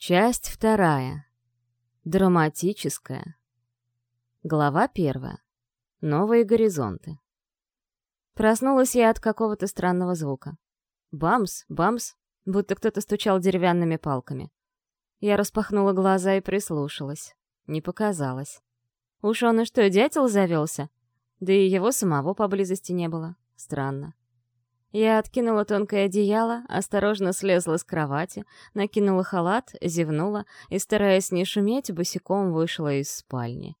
Часть вторая. Драматическая. Глава первая. Новые горизонты. Проснулась я от какого-то странного звука. Бамс, бамс, будто кто-то стучал деревянными палками. Я распахнула глаза и прислушалась. Не показалось. Уж он и что, дятел завелся? Да и его самого поблизости не было. Странно. Я откинула тонкое одеяло, осторожно слезла с кровати, накинула халат, зевнула и, стараясь не шуметь, босиком вышла из спальни.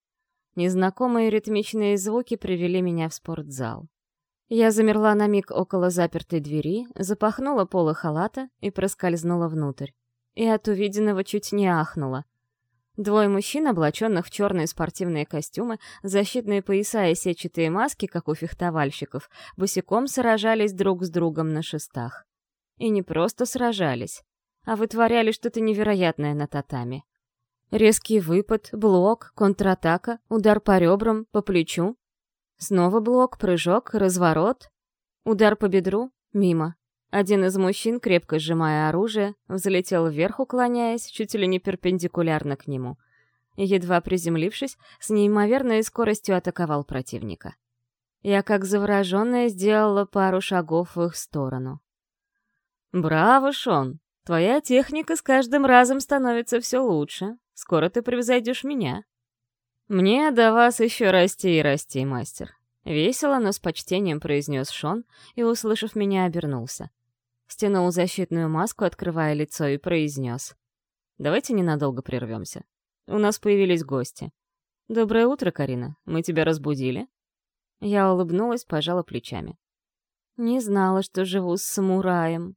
Незнакомые ритмичные звуки привели меня в спортзал. Я замерла на миг около запертой двери, запахнула полы халата и проскользнула внутрь. И от увиденного чуть не ахнула — Двое мужчин, облаченных в черные спортивные костюмы, защитные пояса и сетчатые маски, как у фехтовальщиков, босиком сражались друг с другом на шестах. И не просто сражались, а вытворяли что-то невероятное на татами. Резкий выпад, блок, контратака, удар по ребрам, по плечу. Снова блок, прыжок, разворот. Удар по бедру, мимо. Один из мужчин, крепко сжимая оружие, взлетел вверх, уклоняясь, чуть ли не перпендикулярно к нему. едва приземлившись, с неимоверной скоростью атаковал противника. Я, как завороженная, сделала пару шагов в их сторону. «Браво, Шон! Твоя техника с каждым разом становится все лучше. Скоро ты превзойдешь меня». «Мне до вас еще расти и расти, мастер», — весело, но с почтением произнес Шон и, услышав меня, обернулся стянул защитную маску, открывая лицо, и произнес. «Давайте ненадолго прервемся. У нас появились гости. Доброе утро, Карина. Мы тебя разбудили?» Я улыбнулась, пожала плечами. «Не знала, что живу с самураем».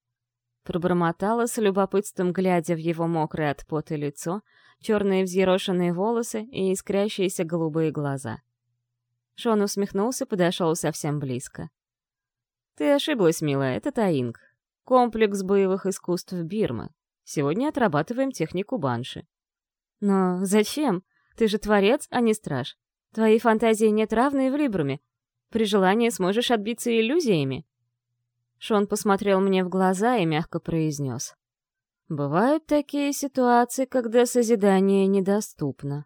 Пробормотала с любопытством, глядя в его мокрое от пота лицо, черные взъерошенные волосы и искрящиеся голубые глаза. Шон усмехнулся, подошел совсем близко. «Ты ошиблась, милая, это Таинг. Комплекс боевых искусств Бирмы. Сегодня отрабатываем технику банши. Но зачем? Ты же творец, а не страж. Твоей фантазии нет равной в Либруме. При желании сможешь отбиться иллюзиями. Шон посмотрел мне в глаза и мягко произнес. Бывают такие ситуации, когда созидание недоступно.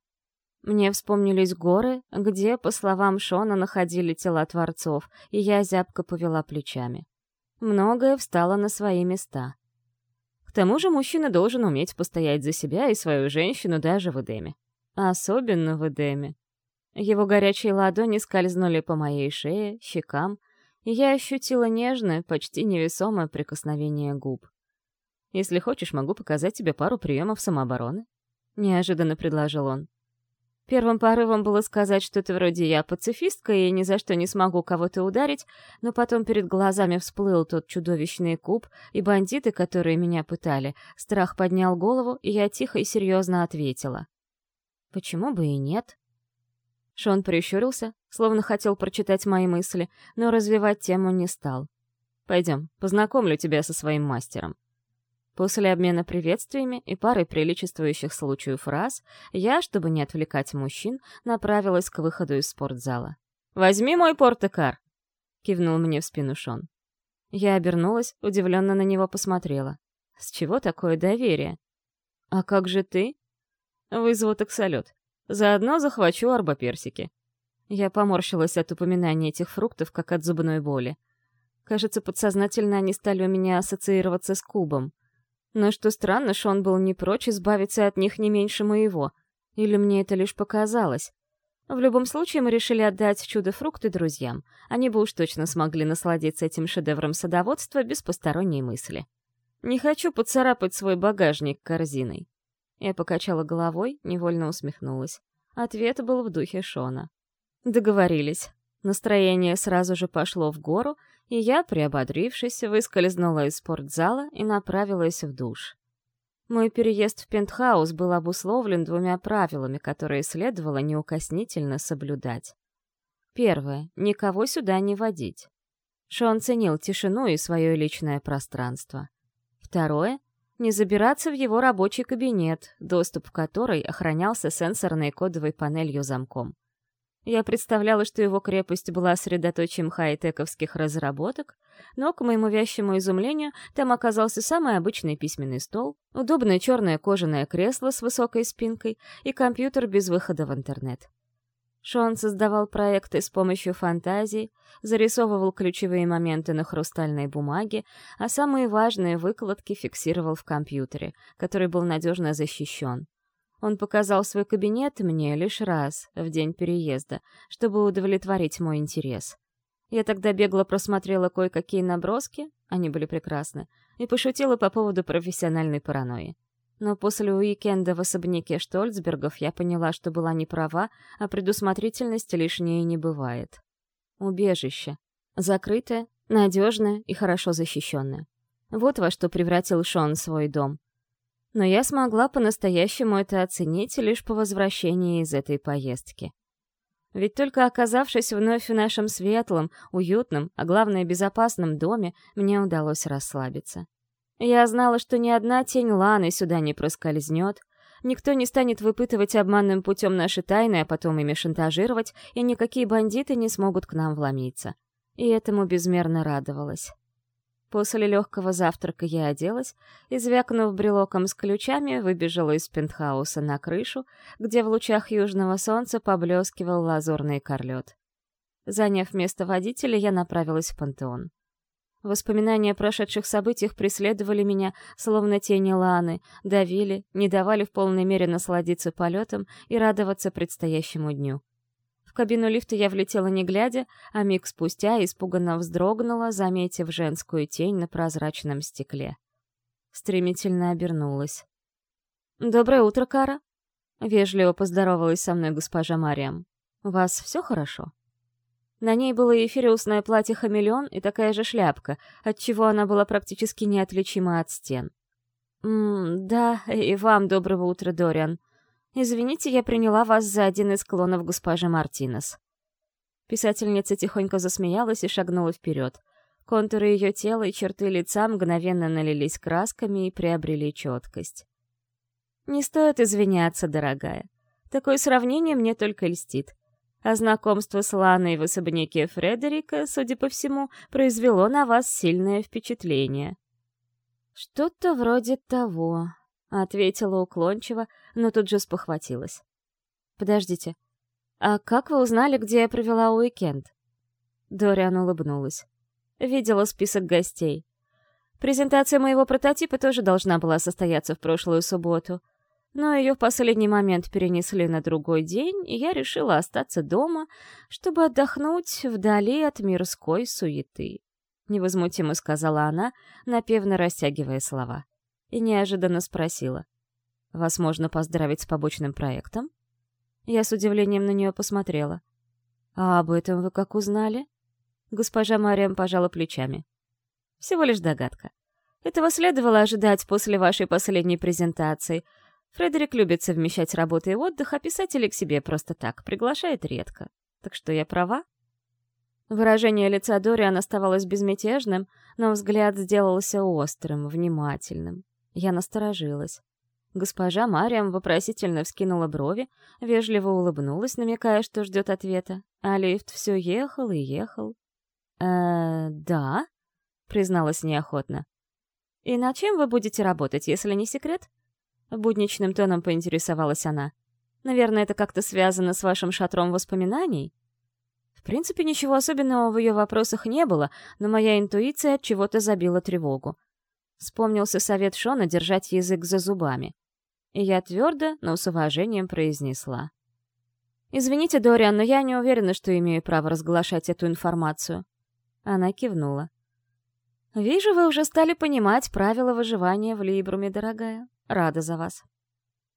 Мне вспомнились горы, где, по словам Шона, находили тела творцов, и я зябко повела плечами многое встало на свои места. К тому же мужчина должен уметь постоять за себя и свою женщину даже в Эдеме. Особенно в Эдеме. Его горячие ладони скользнули по моей шее, щекам, и я ощутила нежное, почти невесомое прикосновение губ. «Если хочешь, могу показать тебе пару приемов самообороны», — неожиданно предложил он. Первым порывом было сказать что-то вроде «я пацифистка и ни за что не смогу кого-то ударить», но потом перед глазами всплыл тот чудовищный куб, и бандиты, которые меня пытали. Страх поднял голову, и я тихо и серьезно ответила. «Почему бы и нет?» Шон прищурился, словно хотел прочитать мои мысли, но развивать тему не стал. «Пойдем, познакомлю тебя со своим мастером». После обмена приветствиями и парой приличествующих случаю фраз, я, чтобы не отвлекать мужчин, направилась к выходу из спортзала. «Возьми мой портекар!» — кивнул мне в спину Шон. Я обернулась, удивленно на него посмотрела. «С чего такое доверие?» «А как же ты?» «Вызову таксолет. Заодно захвачу арбоперсики». Я поморщилась от упоминания этих фруктов, как от зубной боли. Кажется, подсознательно они стали у меня ассоциироваться с кубом. Но что странно, Шон был не прочь избавиться от них не меньше моего. Или мне это лишь показалось? В любом случае, мы решили отдать чудо-фрукты друзьям. Они бы уж точно смогли насладиться этим шедевром садоводства без посторонней мысли. Не хочу поцарапать свой багажник корзиной. Я покачала головой, невольно усмехнулась. Ответ был в духе Шона. Договорились. Настроение сразу же пошло в гору, и я, приободрившись, выскользнула из спортзала и направилась в душ. Мой переезд в пентхаус был обусловлен двумя правилами, которые следовало неукоснительно соблюдать. Первое — никого сюда не водить. Шон ценил тишину и свое личное пространство. Второе — не забираться в его рабочий кабинет, доступ в который охранялся сенсорной кодовой панелью замком. Я представляла, что его крепость была средоточием хай-тековских разработок, но, к моему вящему изумлению, там оказался самый обычный письменный стол, удобное черное кожаное кресло с высокой спинкой и компьютер без выхода в интернет. Шон создавал проекты с помощью фантазии, зарисовывал ключевые моменты на хрустальной бумаге, а самые важные выкладки фиксировал в компьютере, который был надежно защищен. Он показал свой кабинет мне лишь раз, в день переезда, чтобы удовлетворить мой интерес. Я тогда бегло просмотрела кое-какие наброски, они были прекрасны, и пошутила по поводу профессиональной паранойи. Но после уикенда в особняке Штольцбергов я поняла, что была не права, а предусмотрительность лишней не бывает. Убежище. Закрытое, надежное и хорошо защищенное. Вот во что превратил Шон свой дом но я смогла по-настоящему это оценить лишь по возвращении из этой поездки. Ведь только оказавшись вновь в нашем светлом, уютном, а главное безопасном доме, мне удалось расслабиться. Я знала, что ни одна тень Ланы сюда не проскользнет, никто не станет выпытывать обманным путем наши тайны, а потом ими шантажировать, и никакие бандиты не смогут к нам вломиться. И этому безмерно радовалась. После легкого завтрака я оделась и, звякнув брелоком с ключами, выбежала из пентхауса на крышу, где в лучах южного солнца поблескивал лазурный корлет. Заняв место водителя, я направилась в пантеон. Воспоминания о прошедших событиях преследовали меня, словно тени Ланы, давили, не давали в полной мере насладиться полетом и радоваться предстоящему дню кабину лифта я влетела не глядя, а миг спустя испуганно вздрогнула, заметив женскую тень на прозрачном стекле. Стремительно обернулась. «Доброе утро, Кара!» Вежливо поздоровалась со мной госпожа Мариам. «У вас все хорошо?» На ней было эфириусное платье-хамелеон и такая же шляпка, отчего она была практически неотличима от стен. «М да, и вам доброго утра, Дориан», «Извините, я приняла вас за один из клонов госпожи Мартинес». Писательница тихонько засмеялась и шагнула вперед. Контуры ее тела и черты лица мгновенно налились красками и приобрели четкость. «Не стоит извиняться, дорогая. Такое сравнение мне только льстит. А знакомство с Ланой в особняке Фредерика, судя по всему, произвело на вас сильное впечатление». «Что-то вроде того», — ответила уклончиво, но тут же спохватилась. «Подождите, а как вы узнали, где я провела уикенд?» Дориан улыбнулась. «Видела список гостей. Презентация моего прототипа тоже должна была состояться в прошлую субботу, но ее в последний момент перенесли на другой день, и я решила остаться дома, чтобы отдохнуть вдали от мирской суеты», — невозмутимо сказала она, напевно растягивая слова и неожиданно спросила. «Вас можно поздравить с побочным проектом?» Я с удивлением на нее посмотрела. «А об этом вы как узнали?» Госпожа Мариам пожала плечами. «Всего лишь догадка. Этого следовало ожидать после вашей последней презентации. Фредерик любит совмещать работу и отдых, а писателей к себе просто так приглашает редко. Так что я права?» Выражение лица Дориан оставалось безмятежным, но взгляд сделался острым, внимательным. Я насторожилась. Госпожа Мариам вопросительно вскинула брови, вежливо улыбнулась, намекая, что ждет ответа, а лифт все ехал и ехал. «Э, да», — призналась неохотно. «И над чем вы будете работать, если не секрет?» Будничным тоном поинтересовалась она. «Наверное, это как-то связано с вашим шатром воспоминаний?» В принципе, ничего особенного в ее вопросах не было, но моя интуиция от чего-то забила тревогу. Вспомнился совет Шона держать язык за зубами. И я твердо, но с уважением произнесла. «Извините, Дориан, но я не уверена, что имею право разглашать эту информацию». Она кивнула. «Вижу, вы уже стали понимать правила выживания в Либруме, дорогая. Рада за вас».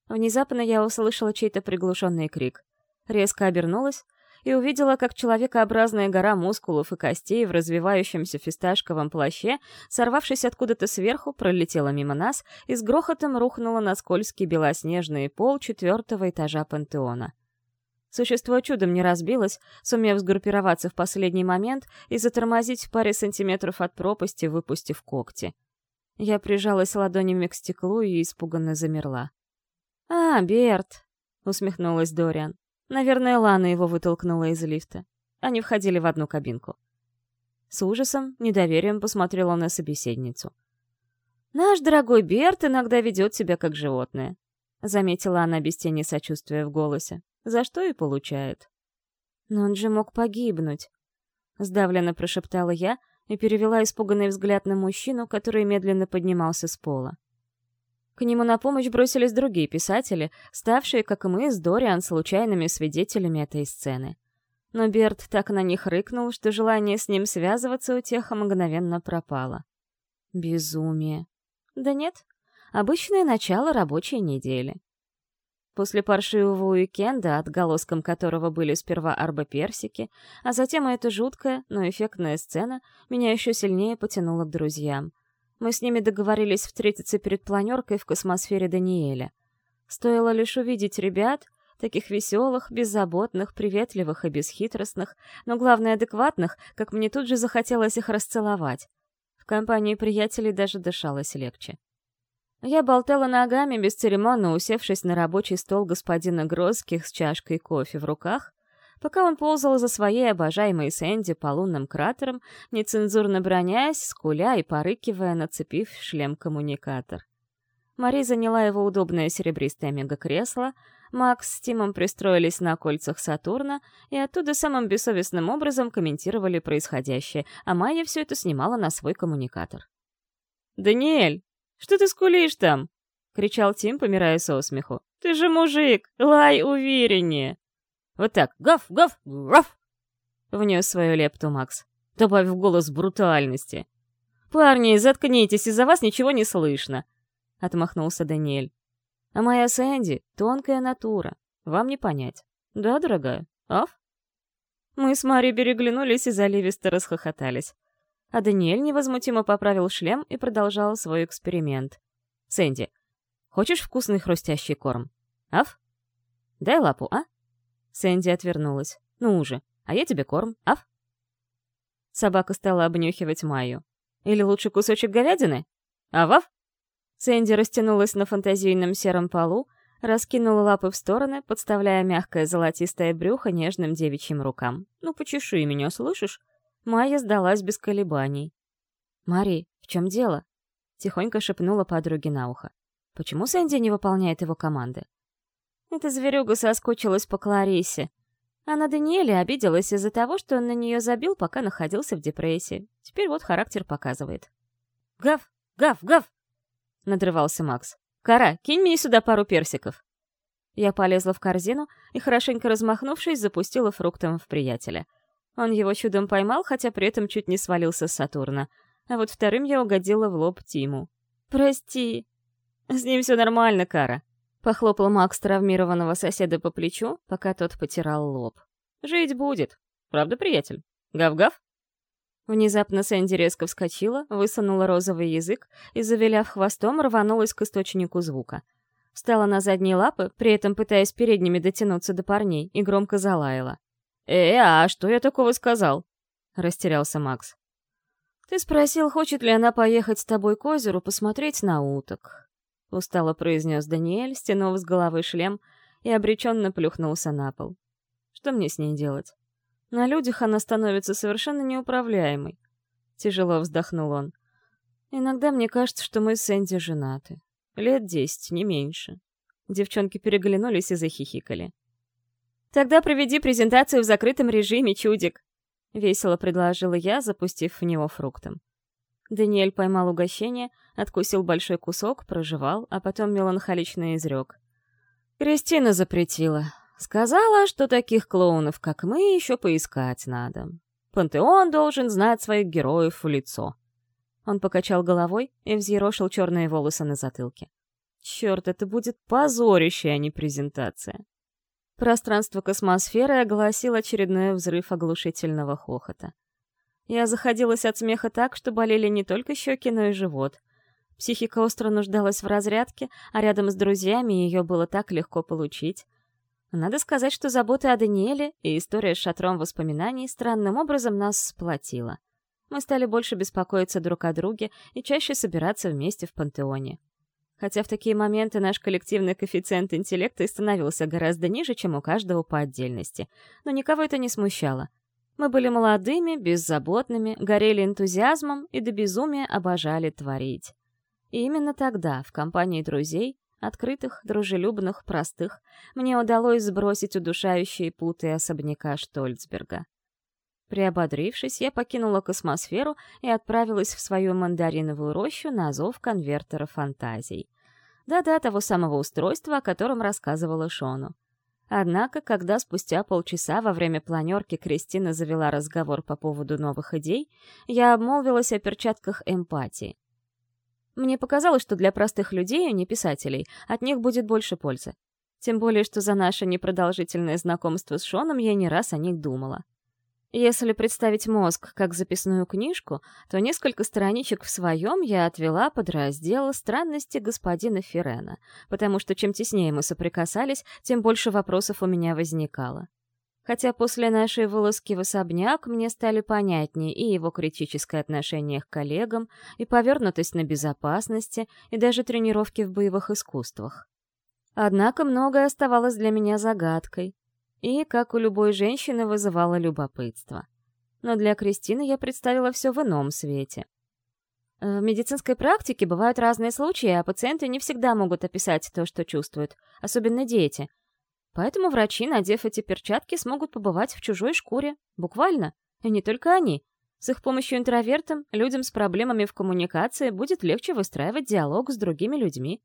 Внезапно я услышала чей-то приглушенный крик. Резко обернулась и увидела, как человекообразная гора мускулов и костей в развивающемся фисташковом плаще, сорвавшись откуда-то сверху, пролетела мимо нас и с грохотом рухнула на скользкий белоснежный пол четвертого этажа пантеона. Существо чудом не разбилось, сумев сгруппироваться в последний момент и затормозить в паре сантиметров от пропасти, выпустив когти. Я прижалась ладонями к стеклу и испуганно замерла. «А, Берт!» — усмехнулась Дориан. Наверное, Лана его вытолкнула из лифта. Они входили в одну кабинку. С ужасом, недоверием посмотрела на собеседницу. «Наш дорогой Берт иногда ведет себя как животное», — заметила она без тени сочувствия в голосе, за что и получает. «Но он же мог погибнуть», — сдавленно прошептала я и перевела испуганный взгляд на мужчину, который медленно поднимался с пола. К нему на помощь бросились другие писатели, ставшие, как и мы, с Дориан случайными свидетелями этой сцены. Но Берт так на них рыкнул, что желание с ним связываться у тех мгновенно пропало. Безумие. Да нет, обычное начало рабочей недели. После паршивого уикенда, отголоском которого были сперва арбоперсики, а затем и эта жуткая, но эффектная сцена, меня еще сильнее потянуло к друзьям. Мы с ними договорились встретиться перед планеркой в космосфере Даниэля. Стоило лишь увидеть ребят, таких веселых, беззаботных, приветливых и бесхитростных, но главное адекватных, как мне тут же захотелось их расцеловать. В компании приятелей даже дышалось легче. Я болтала ногами, бесцеремонно усевшись на рабочий стол господина Грозских с чашкой кофе в руках, пока он ползал за своей обожаемой Сэнди по лунным кратерам, нецензурно бронясь, скуля и порыкивая, нацепив шлем-коммуникатор. Мари заняла его удобное серебристое мегакресло, Макс с Тимом пристроились на кольцах Сатурна и оттуда самым бессовестным образом комментировали происходящее, а Майя все это снимала на свой коммуникатор. «Даниэль, что ты скулишь там?» — кричал Тим, помирая со смеху. «Ты же мужик! Лай увереннее!» «Вот так! Гав, гав, гав!» — внес свою лепту Макс, добавив голос брутальности. «Парни, заткнитесь, из-за вас ничего не слышно!» — отмахнулся Даниэль. «А моя Сэнди — тонкая натура, вам не понять. Да, дорогая? Аф?» Мы с Мари переглянулись и заливисто расхохотались а Даниэль невозмутимо поправил шлем и продолжал свой эксперимент. «Сэнди, хочешь вкусный хрустящий корм? Аф? Дай лапу, а?» Сэнди отвернулась. «Ну уже, а я тебе корм, аф?» Собака стала обнюхивать Майю. «Или лучше кусочек говядины? Авав?» Сэнди растянулась на фантазийном сером полу, раскинула лапы в стороны, подставляя мягкое золотистое брюхо нежным девичьим рукам. «Ну, почеши меня, слышишь? Майя сдалась без колебаний. «Мари, в чем дело?» — тихонько шепнула подруге на ухо. «Почему Сэнди не выполняет его команды?» Эта зверюга соскучилась по Кларисе. Она Даниэле обиделась из-за того, что он на нее забил, пока находился в депрессии. Теперь вот характер показывает. «Гав! Гав! Гав!» — надрывался Макс. «Кара, кинь мне сюда пару персиков!» Я полезла в корзину и, хорошенько размахнувшись, запустила фруктом в приятеля — он его чудом поймал, хотя при этом чуть не свалился с Сатурна. А вот вторым я угодила в лоб Тиму. «Прости». «С ним все нормально, Кара», — похлопал Макс травмированного соседа по плечу, пока тот потирал лоб. «Жить будет. Правда, приятель? Гав-гав?» Внезапно Сэнди резко вскочила, высунула розовый язык и, завиляв хвостом, рванулась к источнику звука. Встала на задние лапы, при этом пытаясь передними дотянуться до парней, и громко залаяла. «Э, а что я такого сказал?» — растерялся Макс. «Ты спросил, хочет ли она поехать с тобой к озеру посмотреть на уток», — устало произнес Даниэль, стянув с головы шлем и обреченно плюхнулся на пол. «Что мне с ней делать? На людях она становится совершенно неуправляемой». Тяжело вздохнул он. «Иногда мне кажется, что мы с Энди женаты. Лет десять, не меньше». Девчонки переглянулись и захихикали. «Тогда проведи презентацию в закрытом режиме, чудик!» — весело предложила я, запустив в него фруктом. Даниэль поймал угощение, откусил большой кусок, прожевал, а потом меланхолично изрек. «Кристина запретила. Сказала, что таких клоунов, как мы, еще поискать надо. Пантеон должен знать своих героев в лицо». Он покачал головой и взъерошил черные волосы на затылке. «Черт, это будет позорище, а не презентация!» Пространство космосферы огласил очередной взрыв оглушительного хохота. Я заходилась от смеха так, что болели не только щеки, но и живот. Психика остро нуждалась в разрядке, а рядом с друзьями ее было так легко получить. Надо сказать, что забота о Даниэле и история с шатром воспоминаний странным образом нас сплотила. Мы стали больше беспокоиться друг о друге и чаще собираться вместе в пантеоне. хотя в такие моменты наш коллективный коэффициент интеллекта и становился гораздо ниже, чем у каждого по отдельности. Но никого это не смущало. Мы были молодыми, беззаботными, горели энтузиазмом и до безумия обожали творить. И именно тогда, в компании друзей, открытых, дружелюбных, простых, мне удалось сбросить удушающие путы особняка Штольцберга. Приободрившись, я покинула космосферу и отправилась в свою мандариновую рощу на зов конвертера фантазий. Да-да, того самого устройства, о котором рассказывала Шону. Однако, когда спустя полчаса во время планерки Кристина завела разговор по поводу новых идей, я обмолвилась о перчатках эмпатии. Мне показалось, что для простых людей, а не писателей, от них будет больше пользы. Тем более, что за наше непродолжительное знакомство с Шоном я не раз о них думала. Если представить мозг как записную книжку, то несколько страничек в своем я отвела под раздел «Странности господина Ферена», потому что чем теснее мы соприкасались, тем больше вопросов у меня возникало хотя после нашей вылазки в особняк мне стали понятнее и его критическое отношение к коллегам, и повернутость на безопасности, и даже тренировки в боевых искусствах. Однако многое оставалось для меня загадкой, и, как у любой женщины, вызывало любопытство. Но для Кристины я представила все в ином свете. В медицинской практике бывают разные случаи, а пациенты не всегда могут описать то, что чувствуют, особенно дети — Поэтому врачи, надев эти перчатки, смогут побывать в чужой шкуре. Буквально. И не только они. С их помощью интровертам, людям с проблемами в коммуникации, будет легче выстраивать диалог с другими людьми.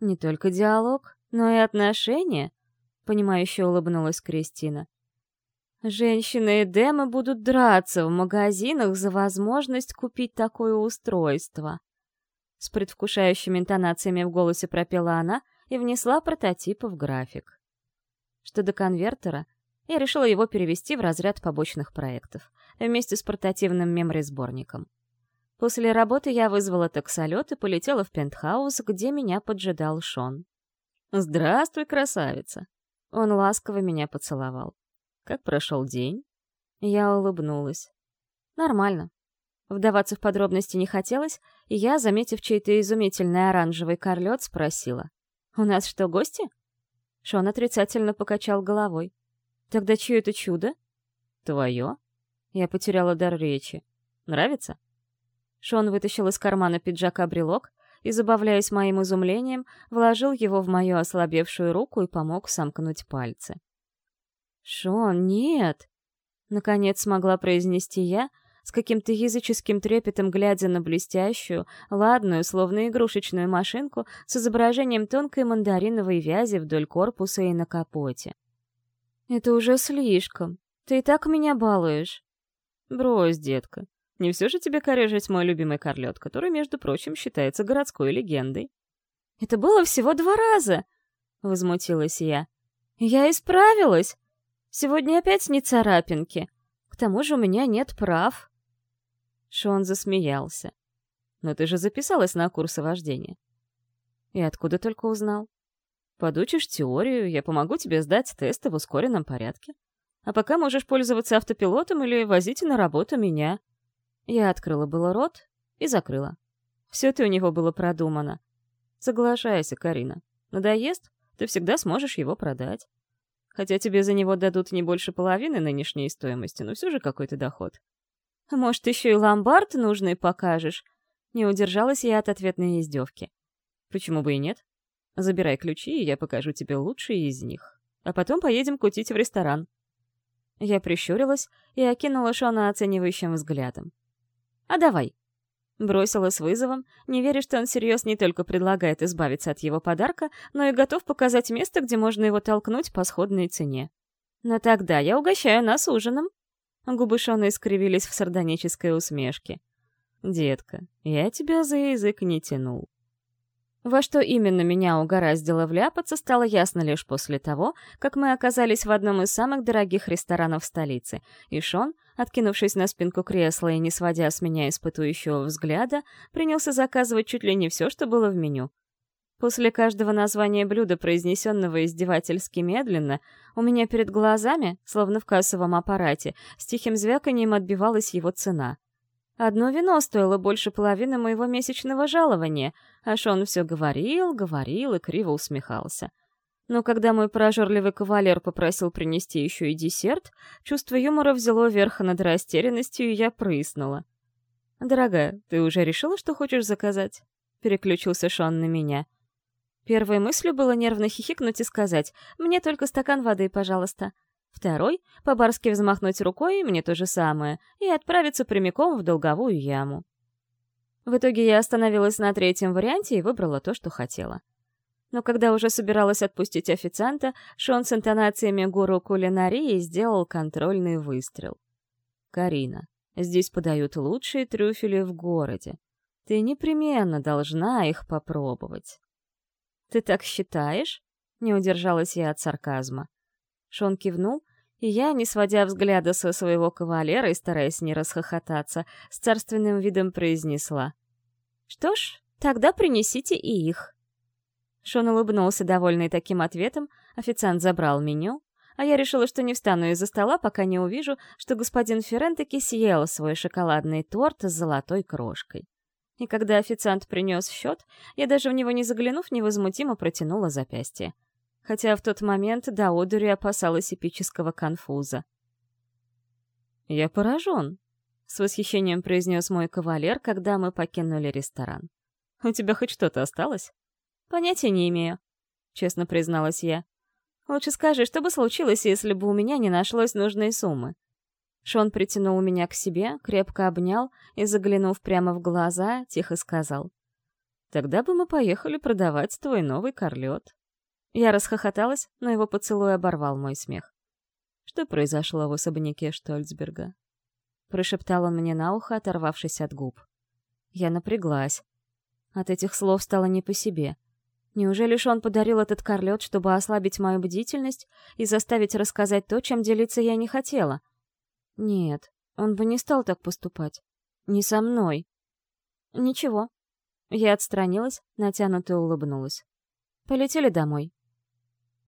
Не только диалог, но и отношения, понимающе улыбнулась Кристина. Женщины и демы будут драться в магазинах за возможность купить такое устройство. С предвкушающими интонациями в голосе пропела она и внесла прототипы в график. Что до конвертера, я решила его перевести в разряд побочных проектов, вместе с портативным мемори-сборником. После работы я вызвала таксолет и полетела в пентхаус, где меня поджидал Шон. «Здравствуй, красавица!» Он ласково меня поцеловал. «Как прошел день?» Я улыбнулась. «Нормально». Вдаваться в подробности не хотелось, и я, заметив чей-то изумительный оранжевый корлет, спросила. «У нас что, гости?» Шон отрицательно покачал головой. «Тогда чье это чудо?» «Твое?» Я потеряла дар речи. «Нравится?» Шон вытащил из кармана пиджака брелок и, забавляясь моим изумлением, вложил его в мою ослабевшую руку и помог сомкнуть пальцы. «Шон, нет!» Наконец смогла произнести я, с каким-то языческим трепетом глядя на блестящую, ладную, словно игрушечную машинку с изображением тонкой мандариновой вязи вдоль корпуса и на капоте. «Это уже слишком. Ты и так меня балуешь». «Брось, детка. Не все же тебе корежить мой любимый корлет, который, между прочим, считается городской легендой». «Это было всего два раза!» — возмутилась я. «Я исправилась! Сегодня опять не царапинки. К тому же у меня нет прав». Шон засмеялся. «Но ты же записалась на курсы вождения». «И откуда только узнал?» «Подучишь теорию, я помогу тебе сдать тесты в ускоренном порядке. А пока можешь пользоваться автопилотом или возить на работу меня». Я открыла было рот и закрыла. Все это у него было продумано. Соглашайся, Карина. Надоест, ты всегда сможешь его продать. Хотя тебе за него дадут не больше половины нынешней стоимости, но все же какой-то доход. Может, еще и ломбард нужный покажешь?» Не удержалась я от ответной издевки. «Почему бы и нет? Забирай ключи, и я покажу тебе лучшие из них. А потом поедем кутить в ресторан». Я прищурилась и окинула Шона оценивающим взглядом. «А давай!» Бросила с вызовом, не веря, что он всерьез не только предлагает избавиться от его подарка, но и готов показать место, где можно его толкнуть по сходной цене. «Но тогда я угощаю нас ужином», Губы Шона искривились в сардонической усмешке. «Детка, я тебя за язык не тянул». Во что именно меня угораздило вляпаться, стало ясно лишь после того, как мы оказались в одном из самых дорогих ресторанов столицы, и Шон, откинувшись на спинку кресла и не сводя с меня испытующего взгляда, принялся заказывать чуть ли не все, что было в меню. После каждого названия блюда, произнесенного издевательски медленно, у меня перед глазами, словно в кассовом аппарате, с тихим звяканием отбивалась его цена. Одно вино стоило больше половины моего месячного жалования, а Шон все говорил, говорил и криво усмехался. Но когда мой прожорливый кавалер попросил принести еще и десерт, чувство юмора взяло верх над растерянностью, и я прыснула. «Дорогая, ты уже решила, что хочешь заказать?» — переключился Шон на меня. Первой мыслью было нервно хихикнуть и сказать «Мне только стакан воды, пожалуйста». Второй — по-барски взмахнуть рукой, мне то же самое, и отправиться прямиком в долговую яму. В итоге я остановилась на третьем варианте и выбрала то, что хотела. Но когда уже собиралась отпустить официанта, Шон с интонациями гуру кулинарии сделал контрольный выстрел. «Карина, здесь подают лучшие трюфели в городе. Ты непременно должна их попробовать». «Ты так считаешь?» — не удержалась я от сарказма. Шон кивнул, и я, не сводя взгляда со своего кавалера и стараясь не расхохотаться, с царственным видом произнесла. «Что ж, тогда принесите и их». Шон улыбнулся, довольный таким ответом, официант забрал меню, а я решила, что не встану из-за стола, пока не увижу, что господин Феррен таки съел свой шоколадный торт с золотой крошкой. И когда официант принес счет, я даже в него не заглянув, невозмутимо протянула запястье хотя в тот момент до одури опасалась эпического конфуза. «Я поражен», — с восхищением произнес мой кавалер, когда мы покинули ресторан. «У тебя хоть что-то осталось?» «Понятия не имею», — честно призналась я. «Лучше скажи, что бы случилось, если бы у меня не нашлось нужной суммы?» Шон притянул меня к себе, крепко обнял и, заглянув прямо в глаза, тихо сказал. «Тогда бы мы поехали продавать твой новый корлет». Я расхохоталась, но его поцелуй оборвал мой смех. «Что произошло в особняке Штольцберга?» Прошептал он мне на ухо, оторвавшись от губ. Я напряглась. От этих слов стало не по себе. Неужели ж он подарил этот корлет, чтобы ослабить мою бдительность и заставить рассказать то, чем делиться я не хотела? Нет, он бы не стал так поступать. Не со мной. Ничего. Я отстранилась, натянуто улыбнулась. Полетели домой.